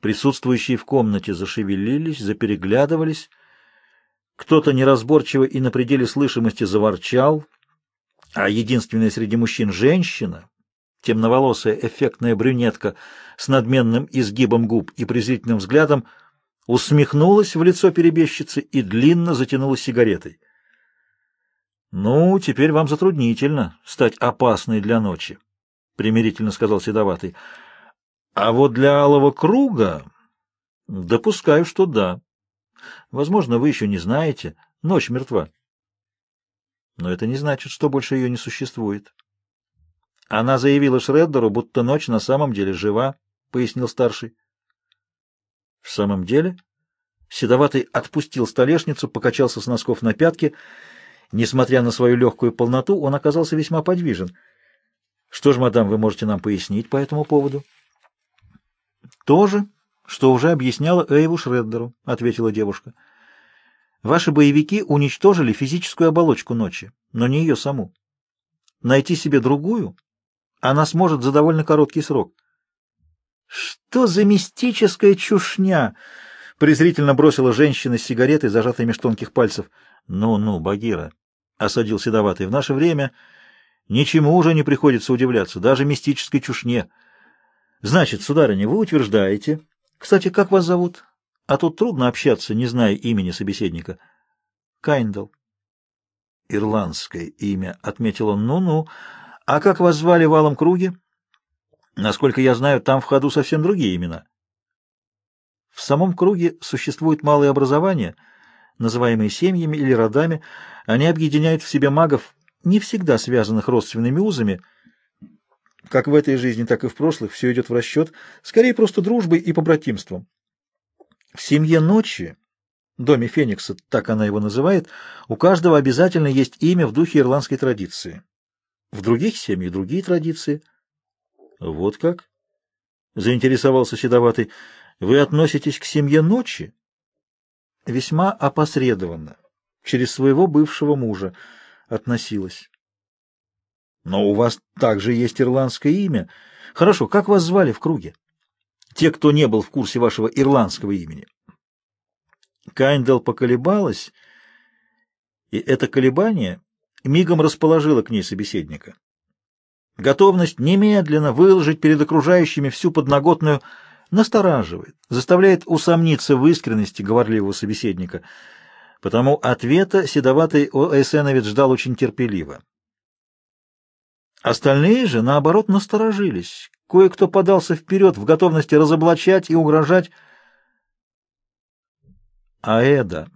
Присутствующие в комнате зашевелились, запереглядывались. Кто-то неразборчиво и на пределе слышимости заворчал, а единственная среди мужчин женщина, темноволосая эффектная брюнетка с надменным изгибом губ и презрительным взглядом, усмехнулась в лицо перебежчицы и длинно затянула сигаретой. «Ну, теперь вам затруднительно стать опасной для ночи», — примирительно сказал Седоватый. «А вот для алого круга допускаю, что да. Возможно, вы еще не знаете. Ночь мертва. Но это не значит, что больше ее не существует». Она заявила Шреддеру, будто ночь на самом деле жива, — пояснил старший. — В самом деле? Седоватый отпустил столешницу, покачался с носков на пятки — Несмотря на свою легкую полноту, он оказался весьма подвижен. Что же, мадам, вы можете нам пояснить по этому поводу? То же, что уже объясняла Эйву Шреддеру, ответила девушка. Ваши боевики уничтожили физическую оболочку ночи, но не ее саму. Найти себе другую она сможет за довольно короткий срок. Что за мистическая чушня! презрительно бросила женщина с сигаретой, зажатой меж тонких пальцев. Ну-ну, Багира, осадил Седоватый. В наше время ничему уже не приходится удивляться, даже мистической чушне. Значит, сударыня, вы утверждаете... Кстати, как вас зовут? А тут трудно общаться, не зная имени собеседника. Кайндл. Ирландское имя, — отметил он. Ну-ну. А как вас звали в Алом Круге? Насколько я знаю, там в ходу совсем другие имена. В самом круге существует малое образование — называемые семьями или родами, они объединяют в себе магов, не всегда связанных родственными узами. Как в этой жизни, так и в прошлых все идет в расчет, скорее просто дружбой и побратимством. В семье ночи, доме Феникса, так она его называет, у каждого обязательно есть имя в духе ирландской традиции. В других семьях другие традиции. Вот как? Заинтересовался Седоватый. Вы относитесь к семье ночи? весьма опосредованно, через своего бывшего мужа, относилась. Но у вас также есть ирландское имя. Хорошо, как вас звали в круге? Те, кто не был в курсе вашего ирландского имени. Кайндел поколебалась, и это колебание мигом расположило к ней собеседника. Готовность немедленно выложить перед окружающими всю подноготную настораживает, заставляет усомниться в искренности говорливого собеседника. Потому ответа седоватый Эсеновец ждал очень терпеливо. Остальные же, наоборот, насторожились. Кое-кто подался вперед в готовности разоблачать и угрожать. А Эда,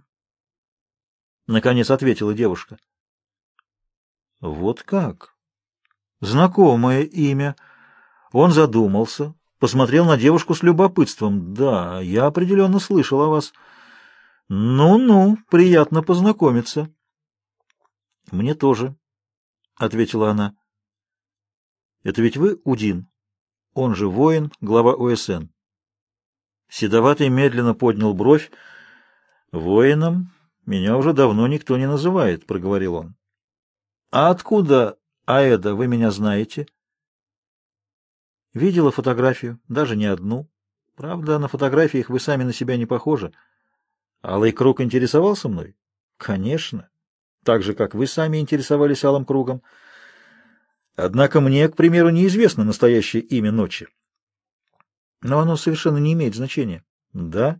наконец ответила девушка. Вот как? Знакомое имя. Он задумался, посмотрел на девушку с любопытством. «Да, я определенно слышал о вас». «Ну-ну, приятно познакомиться». «Мне тоже», — ответила она. «Это ведь вы Удин, он же воин, глава ОСН». Седоватый медленно поднял бровь. «Воином меня уже давно никто не называет», — проговорил он. «А откуда, Аэда, вы меня знаете?» Видела фотографию, даже не одну. Правда, на фотографиях вы сами на себя не похожи. Алый круг интересовался мной? Конечно. Так же, как вы сами интересовались алым кругом. Однако мне, к примеру, неизвестно настоящее имя ночи. Но оно совершенно не имеет значения. Да?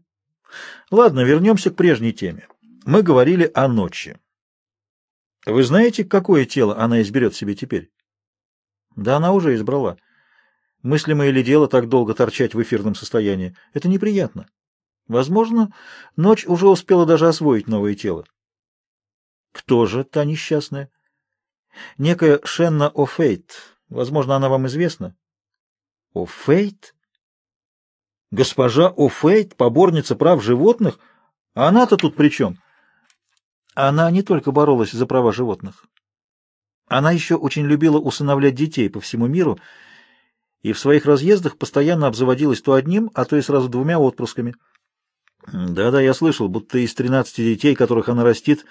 Ладно, вернемся к прежней теме. Мы говорили о ночи. Вы знаете, какое тело она изберет себе теперь? Да она уже избрала. Мыслимо ли дело так долго торчать в эфирном состоянии? Это неприятно. Возможно, ночь уже успела даже освоить новое тело. Кто же та несчастная? Некая Шенна О'Фейт. Возможно, она вам известна. О'Фейт? Госпожа О'Фейт, поборница прав животных? Она-то тут при чем? Она не только боролась за права животных. Она еще очень любила усыновлять детей по всему миру и в своих разъездах постоянно обзаводилась то одним, а то и сразу двумя отпрысками. Да-да, я слышал, будто из тринадцати детей, которых она растит,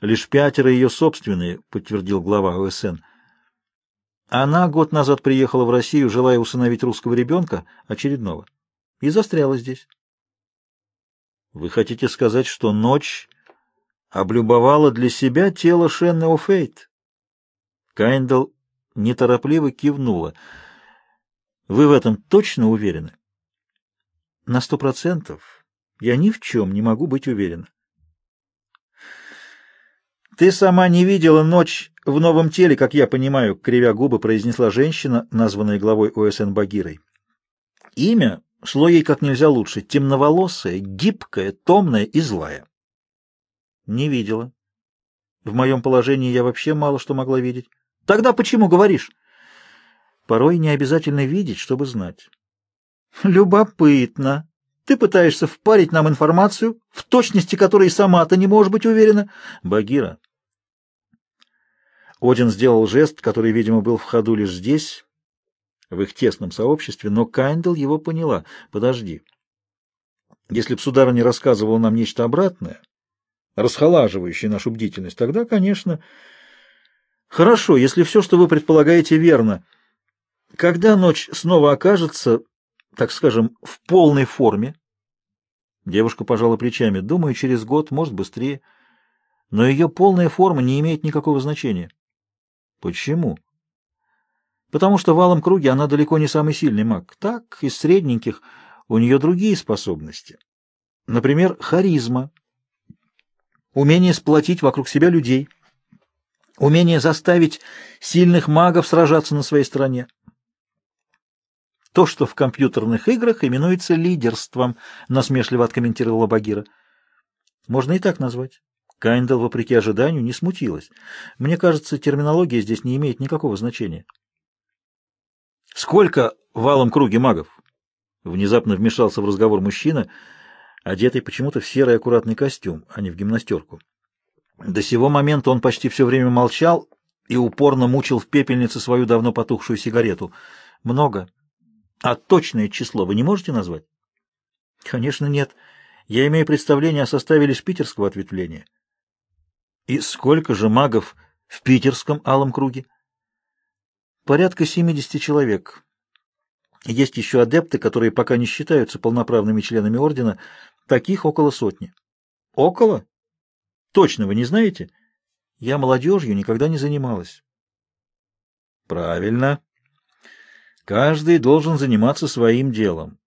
лишь пятеро ее собственные, подтвердил глава ОСН. Она год назад приехала в Россию, желая усыновить русского ребенка, очередного. и застряла здесь. Вы хотите сказать, что ночь облюбовала для себя тело Шенны О'Фейт? Кайндл неторопливо кивнула. Вы в этом точно уверены? На сто процентов. Я ни в чем не могу быть уверена. Ты сама не видела ночь в новом теле, как я понимаю, кривя губы, произнесла женщина, названная главой ОСН Багирой. Имя шло ей как нельзя лучше, темноволосая, гибкая, томная и злая. Не видела. В моем положении я вообще мало что могла видеть. Тогда почему говоришь? Порой не обязательно видеть, чтобы знать. Любопытно. Ты пытаешься впарить нам информацию, в точности которой сама-то не можешь быть уверена. Багира. Один сделал жест, который, видимо, был в ходу лишь здесь, в их тесном сообществе, но Кайндл его поняла. Подожди. Если б сударыня рассказывала нам нечто обратное, расхолаживающее нашу бдительность, тогда, конечно... Хорошо, если все, что вы предполагаете, верно. Когда ночь снова окажется, так скажем, в полной форме? Девушка пожала плечами. Думаю, через год, может, быстрее. Но ее полная форма не имеет никакого значения. Почему? Потому что в алом круге она далеко не самый сильный маг. Так, из средненьких у нее другие способности. Например, харизма, умение сплотить вокруг себя людей, умение заставить сильных магов сражаться на своей стороне. То, что в компьютерных играх именуется лидерством, насмешливо откомментировала Багира. Можно и так назвать. Кайндал, вопреки ожиданию, не смутилась. Мне кажется, терминология здесь не имеет никакого значения. «Сколько в алом круге магов?» Внезапно вмешался в разговор мужчина, одетый почему-то в серый аккуратный костюм, а не в гимнастерку. До сего момента он почти все время молчал и упорно мучил в пепельнице свою давно потухшую сигарету. «Много. А точное число вы не можете назвать?» «Конечно, нет. Я имею представление о составе лишь питерского ответвления». «И сколько же магов в питерском алом круге?» Порядка 70 человек. Есть еще адепты, которые пока не считаются полноправными членами ордена. Таких около сотни. Около? Точно вы не знаете? Я молодежью никогда не занималась. Правильно. Каждый должен заниматься своим делом.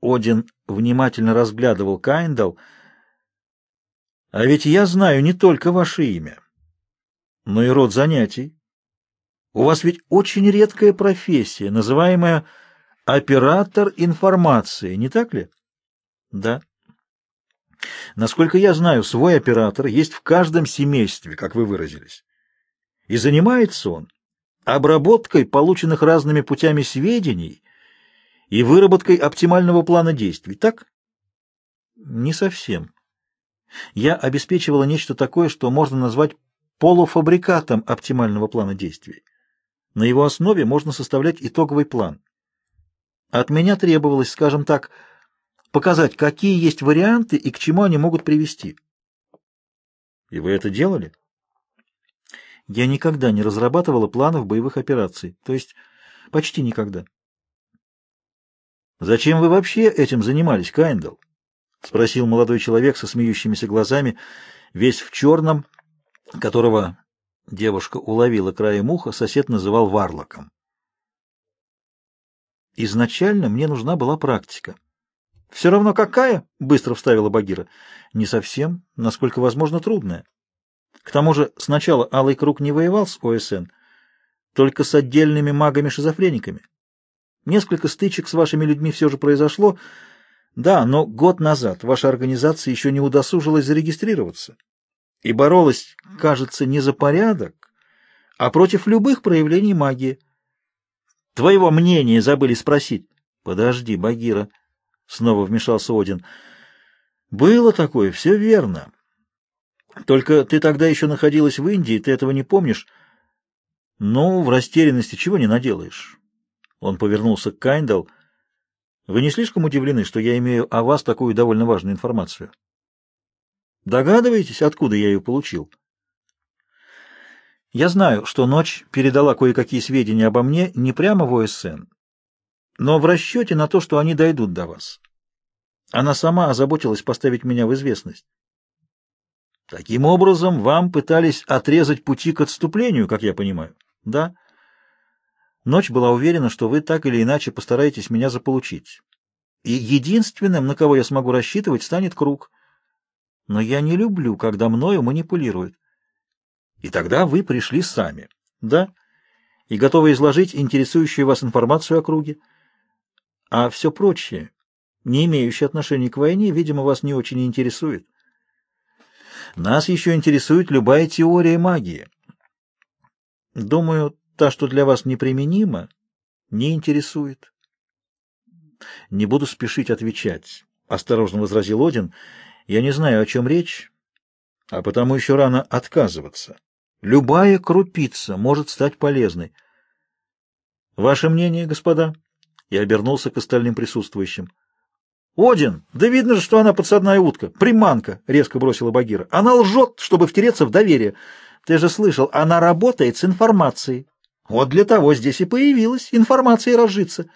Один внимательно разглядывал Кайндал. А ведь я знаю не только ваше имя, но и род занятий. У вас ведь очень редкая профессия, называемая оператор информации, не так ли? Да. Насколько я знаю, свой оператор есть в каждом семействе, как вы выразились. И занимается он обработкой полученных разными путями сведений и выработкой оптимального плана действий, так? Не совсем. Я обеспечивала нечто такое, что можно назвать полуфабрикатом оптимального плана действий. На его основе можно составлять итоговый план. От меня требовалось, скажем так, показать, какие есть варианты и к чему они могут привести. И вы это делали? Я никогда не разрабатывала планов боевых операций, то есть почти никогда. Зачем вы вообще этим занимались, Кайндл? Спросил молодой человек со смеющимися глазами, весь в черном, которого Девушка уловила краем уха, сосед называл варлоком. Изначально мне нужна была практика. «Все равно какая?» — быстро вставила Багира. «Не совсем, насколько возможно, трудная. К тому же сначала Алый Круг не воевал с ОСН, только с отдельными магами-шизофрениками. Несколько стычек с вашими людьми все же произошло, да, но год назад ваша организация еще не удосужилась зарегистрироваться и боролась, кажется, не за порядок, а против любых проявлений магии. Твоего мнения забыли спросить. Подожди, Багира, снова вмешался Один. Было такое, все верно. Только ты тогда еще находилась в Индии, ты этого не помнишь. Ну, в растерянности чего не наделаешь. Он повернулся к Кайндал. Вы не слишком удивлены, что я имею о вас такую довольно важную информацию? Догадываетесь, откуда я ее получил? Я знаю, что ночь передала кое-какие сведения обо мне не прямо в ОСН, но в расчете на то, что они дойдут до вас. Она сама озаботилась поставить меня в известность. Таким образом, вам пытались отрезать пути к отступлению, как я понимаю. Да. Ночь была уверена, что вы так или иначе постараетесь меня заполучить. И единственным, на кого я смогу рассчитывать, станет круг. Но я не люблю, когда мною манипулируют. И тогда вы пришли сами. Да. И готовы изложить интересующую вас информацию о круге. А все прочее, не имеющее отношения к войне, видимо, вас не очень интересует. Нас еще интересует любая теория магии. Думаю, та, что для вас неприменима, не интересует. Не буду спешить отвечать, — осторожно возразил Один. Я не знаю, о чем речь, а потому еще рано отказываться. Любая крупица может стать полезной. Ваше мнение, господа? Я обернулся к остальным присутствующим. «Один! Да видно же, что она подсадная утка! Приманка!» — резко бросила Багира. «Она лжет, чтобы втереться в доверие. Ты же слышал, она работает с информацией. Вот для того здесь и появилась, информацией разжиться».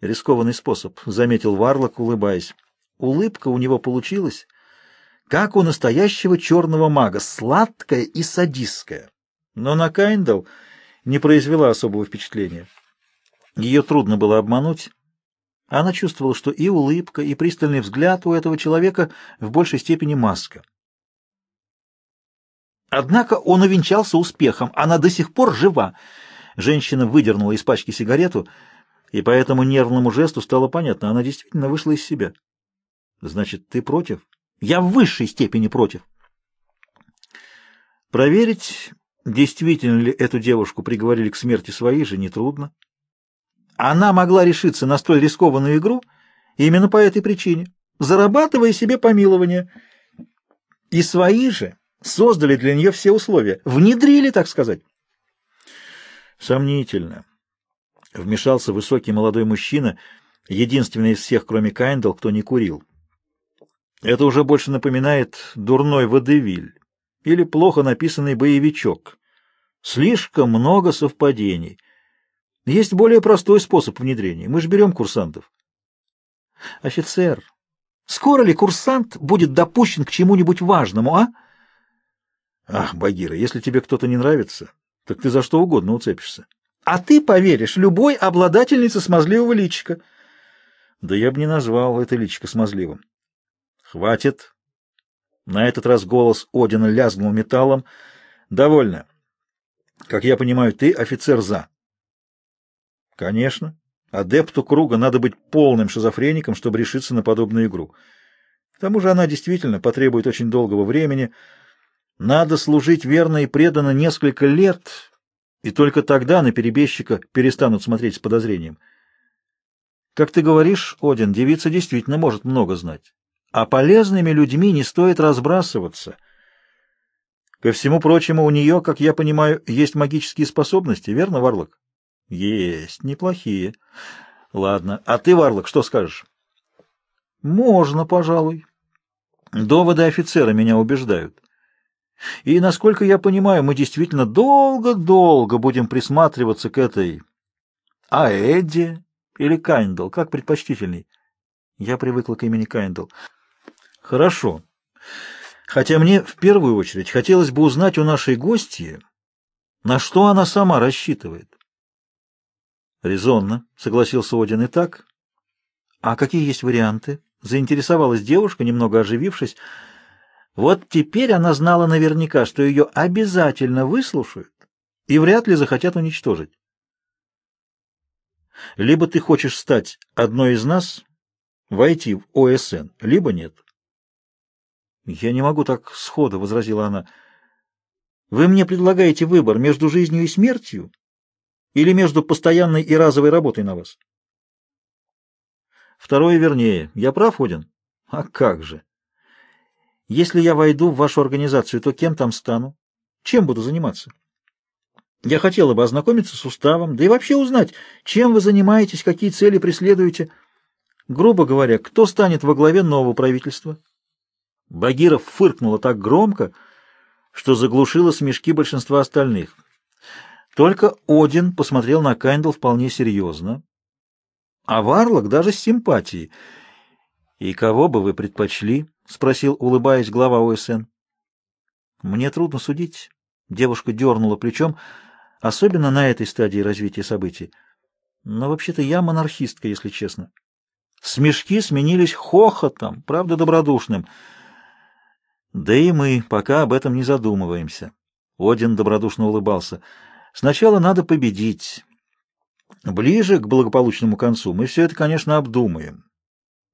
«Рискованный способ», — заметил Варлок, улыбаясь. Улыбка у него получилась, как у настоящего черного мага, сладкая и садистская. Но на Кайндал не произвела особого впечатления. Ее трудно было обмануть. Она чувствовала, что и улыбка, и пристальный взгляд у этого человека в большей степени маска. Однако он увенчался успехом, она до сих пор жива. Женщина выдернула из пачки сигарету, и по этому нервному жесту стало понятно, она действительно вышла из себя. Значит, ты против? Я в высшей степени против. Проверить, действительно ли эту девушку приговорили к смерти своей же, нетрудно. Она могла решиться на столь рискованную игру именно по этой причине, зарабатывая себе помилование. И свои же создали для нее все условия, внедрили, так сказать. Сомнительно. Вмешался высокий молодой мужчина, единственный из всех, кроме Кайндл, кто не курил. Это уже больше напоминает дурной водевиль или плохо написанный боевичок. Слишком много совпадений — есть более простой способ внедрения. Мы же берем курсантов. Офицер, скоро ли курсант будет допущен к чему-нибудь важному, а? Ах, Багира, если тебе кто-то не нравится, так ты за что угодно уцепишься. А ты поверишь любой обладательнице смазливого личика. Да я бы не назвал это личико смазливым. Хватит. На этот раз голос Одина лязгнул металлом. Довольно. Как я понимаю, ты офицер за. Конечно. Адепту круга надо быть полным шизофреником, чтобы решиться на подобную игру. К тому же она действительно потребует очень долгого времени. Надо служить верно и преданно несколько лет, и только тогда на перебежчика перестанут смотреть с подозрением. Как ты говоришь, Один, девица действительно может много знать. А полезными людьми не стоит разбрасываться. Ко всему прочему, у нее, как я понимаю, есть магические способности, верно, Варлок? Есть, неплохие. Ладно, а ты, Варлок, что скажешь? Можно, пожалуй. Доводы офицера меня убеждают. И, насколько я понимаю, мы действительно долго-долго будем присматриваться к этой... А Эдди или Кайндл, как предпочтительней? Я привыкла к имени Кайндл. Хорошо. Хотя мне в первую очередь хотелось бы узнать у нашей гости, на что она сама рассчитывает. Резонно, согласился Один и так. А какие есть варианты? Заинтересовалась девушка, немного оживившись. Вот теперь она знала наверняка, что ее обязательно выслушают и вряд ли захотят уничтожить. Либо ты хочешь стать одной из нас, войти в ОСН, либо нет. Я не могу так сходу, — возразила она. Вы мне предлагаете выбор между жизнью и смертью или между постоянной и разовой работой на вас? Второе вернее. Я прав, Один? А как же? Если я войду в вашу организацию, то кем там стану? Чем буду заниматься? Я хотела бы ознакомиться с уставом, да и вообще узнать, чем вы занимаетесь, какие цели преследуете. Грубо говоря, кто станет во главе нового правительства? Багиров фыркнула так громко, что заглушила смешки большинства остальных. Только Один посмотрел на Кайндл вполне серьезно, а Варлок даже с симпатией. И кого бы вы предпочли? спросил, улыбаясь, глава ОСН. Мне трудно судить. Девушка дернула плечом, особенно на этой стадии развития событий. Но вообще-то я монархистка, если честно. Смешки сменились хохотом, правда добродушным. Да и мы пока об этом не задумываемся. Один добродушно улыбался. Сначала надо победить. Ближе к благополучному концу мы все это, конечно, обдумаем.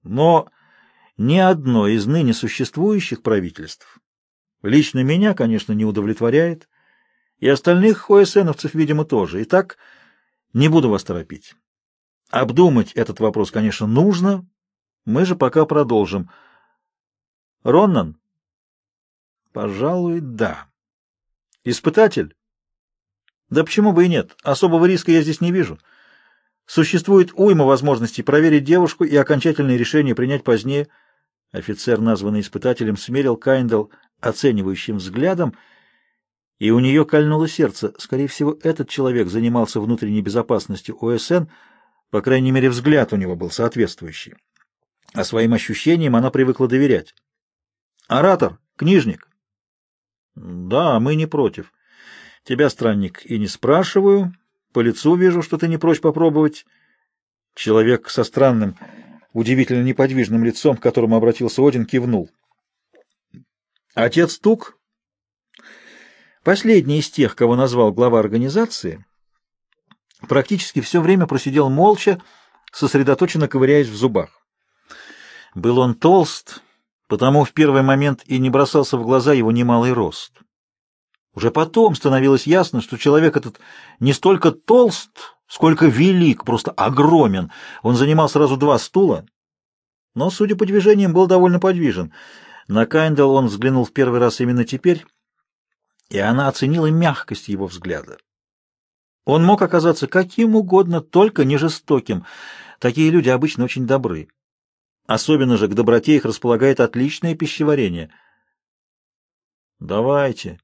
Но ни одно из ныне существующих правительств лично меня, конечно, не удовлетворяет, и остальных ОСНовцев, видимо, тоже. Итак, не буду вас торопить. Обдумать этот вопрос, конечно, нужно. Мы же пока продолжим. Роннан? Пожалуй, да. Испытатель? Да почему бы и нет? Особого риска я здесь не вижу. Существует уйма возможностей проверить девушку и окончательное решение принять позднее. Офицер, названный испытателем, смерил Кайндл оценивающим взглядом, и у нее кольнуло сердце. Скорее всего, этот человек занимался внутренней безопасностью ОСН, по крайней мере, взгляд у него был соответствующий. А своим ощущениям она привыкла доверять. «Оратор, книжник». «Да, мы не против. Тебя, странник, и не спрашиваю». По лицу вижу, что ты не прочь попробовать. Человек со странным, удивительно неподвижным лицом, к которому обратился Один, кивнул. Отец Тук, последний из тех, кого назвал глава организации, практически все время просидел молча, сосредоточенно ковыряясь в зубах. Был он толст, потому в первый момент и не бросался в глаза его немалый рост. Уже потом становилось ясно, что человек этот не столько толст, сколько велик, просто огромен. Он занимал сразу два стула, но, судя по движениям, был довольно подвижен. На Кайндл он взглянул в первый раз именно теперь, и она оценила мягкость его взгляда. Он мог оказаться каким угодно, только не жестоким. Такие люди обычно очень добры. Особенно же к доброте их располагает отличное пищеварение. «Давайте», —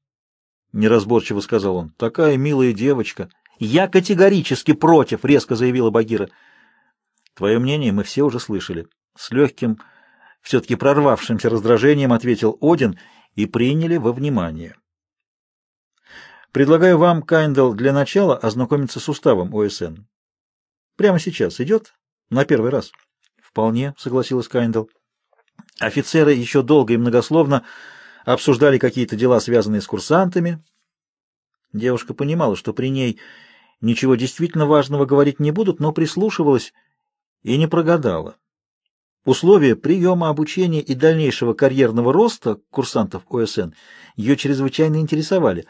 неразборчиво сказал он. — Такая милая девочка. — Я категорически против, — резко заявила Багира. — Твое мнение мы все уже слышали. С легким, все-таки прорвавшимся раздражением ответил Один и приняли во внимание. Предлагаю вам, Кайндл, для начала ознакомиться с уставом ОСН. Прямо сейчас идет? На первый раз? Вполне, согласилась Кайндл. Офицеры еще долго и многословно обсуждали какие-то дела, связанные с курсантами. Девушка понимала, что при ней ничего действительно важного говорить не будут, но прислушивалась и не прогадала. Условия приема обучения и дальнейшего карьерного роста курсантов ОСН ее чрезвычайно интересовали,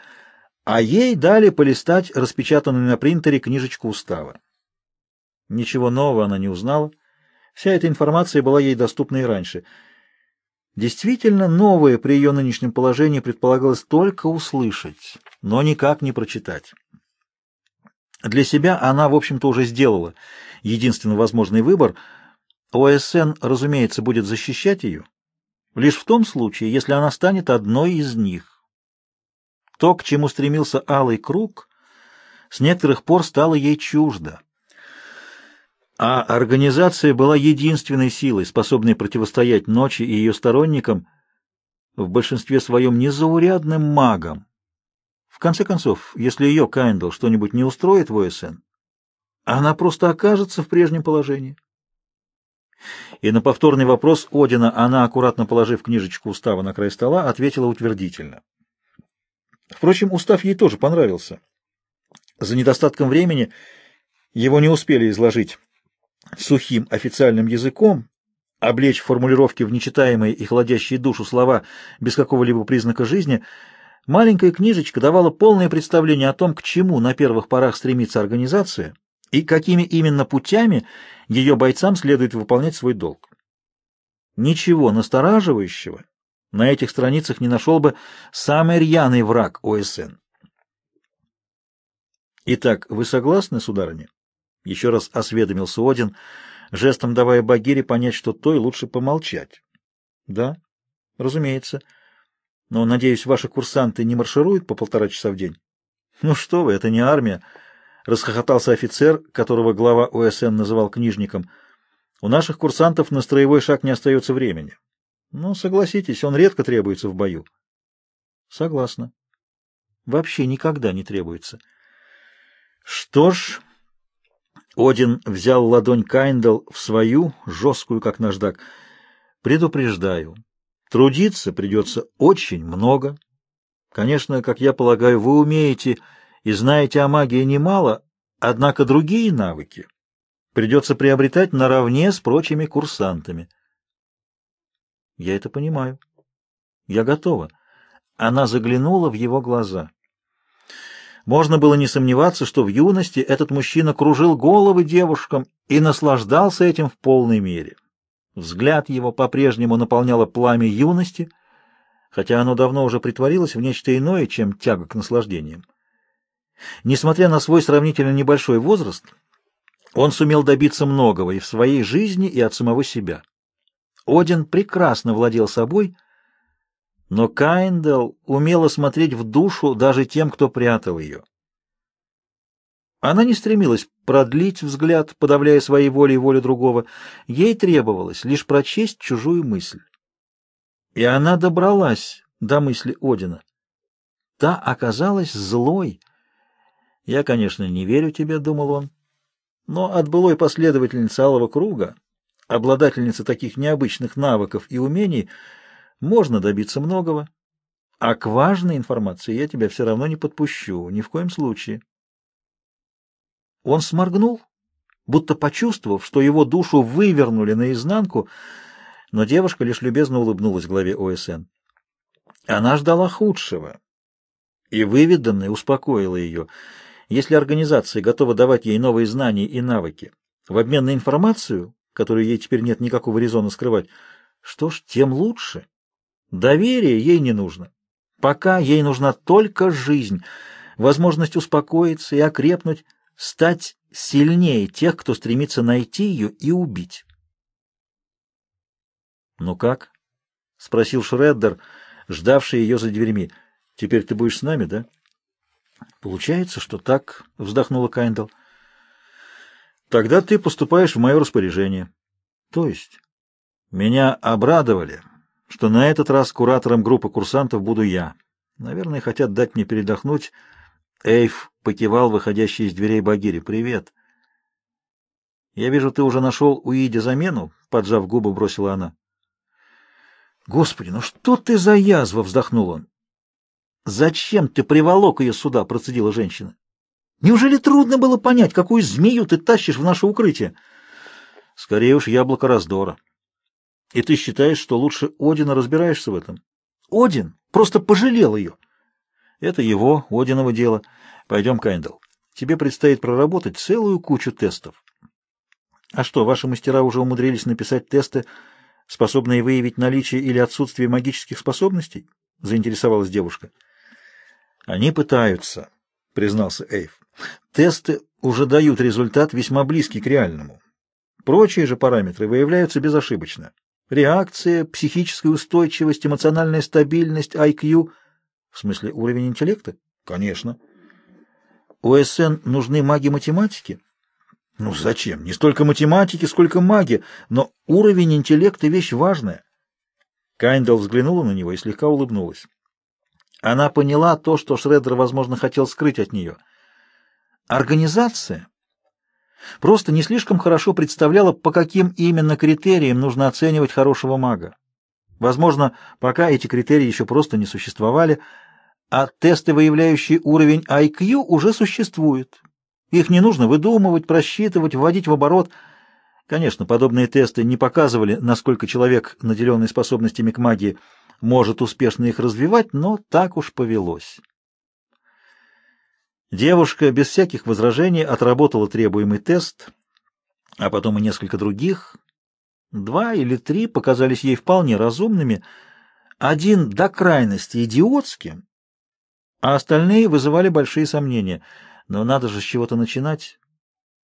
а ей дали полистать распечатанную на принтере книжечку устава. Ничего нового она не узнала. Вся эта информация была ей доступна и раньше — Действительно, новое при ее нынешнем положении предполагалось только услышать, но никак не прочитать. Для себя она, в общем-то, уже сделала единственно возможный выбор. ОСН, разумеется, будет защищать ее лишь в том случае, если она станет одной из них. То, к чему стремился Алый Круг, с некоторых пор стало ей чуждо. А организация была единственной силой, способной противостоять ночи и ее сторонникам, в большинстве своем незаурядным магам. В конце концов, если ее Кайндл что-нибудь не устроит в ОСН, она просто окажется в прежнем положении. И на повторный вопрос Одина она, аккуратно положив книжечку устава на край стола, ответила утвердительно. Впрочем, устав ей тоже понравился. За недостатком времени его не успели изложить сухим официальным языком, облечь формулировки в нечитаемые и холодящие душу слова без какого-либо признака жизни, маленькая книжечка давала полное представление о том, к чему на первых порах стремится организация и какими именно путями ее бойцам следует выполнять свой долг. Ничего настораживающего на этих страницах не нашел бы самый рьяный враг ОСН. Итак, вы согласны, сударыня? Еще раз осведомился Один, жестом давая Багире понять, что той лучше помолчать. — Да, разумеется. Но, надеюсь, ваши курсанты не маршируют по полтора часа в день? — Ну что вы, это не армия, — расхохотался офицер, которого глава ОСН называл книжником. У наших курсантов на строевой шаг не остается времени. Но, согласитесь, он редко требуется в бою. Согласна. Вообще никогда не требуется. Что ж, Один взял ладонь Кайндал в свою, жесткую, как наждак. Предупреждаю, трудиться придется очень много. Конечно, как я полагаю, вы умеете и знаете о магии немало, однако другие навыки придется приобретать наравне с прочими курсантами. Я это понимаю. Я готова. Она заглянула в его глаза. Можно было не сомневаться, что в юности этот мужчина кружил головы девушкам и наслаждался этим в полной мере. Взгляд его по-прежнему наполняло пламя юности, хотя оно давно уже притворилось в нечто иное, чем тяга к наслаждениям. Несмотря на свой сравнительно небольшой возраст, он сумел добиться многого и в своей жизни, и от самого себя. Один прекрасно владел собой, но Кайндел умела смотреть в душу даже тем, кто прятал ее. Она не стремилась продлить взгляд, подавляя своей волей волю другого. Ей требовалось лишь прочесть чужую мысль. И она добралась до мысли Одина. Та оказалась злой. «Я, конечно, не верю тебе», — думал он. Но от былой последовательницы Алого Круга, обладательницы таких необычных навыков и умений, можно добиться многого. А к важной информации я тебя все равно не подпущу, ни в коем случае. Он сморгнул, будто почувствовав, что его душу вывернули наизнанку, но девушка лишь любезно улыбнулась главе ОСН. Она ждала худшего, и выведанная успокоила ее — если организация готова давать ей новые знания и навыки в обмен на информацию, которую ей теперь нет никакого резона скрывать, что ж, тем лучше. Доверие ей не нужно. Пока ей нужна только жизнь, возможность успокоиться и окрепнуть, стать сильнее тех, кто стремится найти ее и убить. «Ну как?» — спросил Шреддер, ждавший ее за дверьми. «Теперь ты будешь с нами, да?» Получается, что так, вздохнула Кайндл. Тогда ты поступаешь в мое распоряжение. То есть? Меня обрадовали, что на этот раз куратором группы курсантов буду я. Наверное, хотят дать мне передохнуть. Эйв покивал выходящий из дверей Багири. «Привет». «Я вижу, ты уже нашел у Иди замену?» — поджав губы, бросила она. «Господи, ну что ты за язва!» — вздохнул он. «Зачем ты приволок ее сюда?» — процедила женщина. «Неужели трудно было понять, какую змею ты тащишь в наше укрытие?» «Скорее уж яблоко раздора. И ты считаешь, что лучше Одина разбираешься в этом?» «Один просто пожалел ее». «Это его, Одиново дело. Пойдем, Кайндл. Тебе предстоит проработать целую кучу тестов». «А что, ваши мастера уже умудрились написать тесты, способные выявить наличие или отсутствие магических способностей?» — заинтересовалась девушка. Они пытаются, признался Эйв. Тесты уже дают результат весьма близкий к реальному. Прочие же параметры выявляются безошибочно. Реакция, психическая устойчивость, эмоциональная стабильность, IQ. В смысле, уровень интеллекта? Конечно. ОСН нужны маги-математики? Ну зачем? Не столько математики, сколько маги, но уровень интеллекта — вещь важная. Кайндал взглянула на него и слегка улыбнулась. Она поняла то, что Шреддер, возможно, хотел скрыть от нее. Организация просто не слишком хорошо представляла, по каким именно критериям нужно оценивать хорошего мага. Возможно, пока эти критерии еще просто не существовали, а тесты, выявляющие уровень IQ, уже существуют. Их не нужно выдумывать, просчитывать, вводить в оборот. Конечно, подобные тесты не показывали, насколько человек, наделенный способностями к магии, может успешно их развивать, но так уж повелось. Девушка без всяких возражений отработала требуемый тест, а потом и несколько других. Два или три показались ей вполне разумными, один до крайности идиотским, а остальные вызывали большие сомнения. Но надо же с чего-то начинать.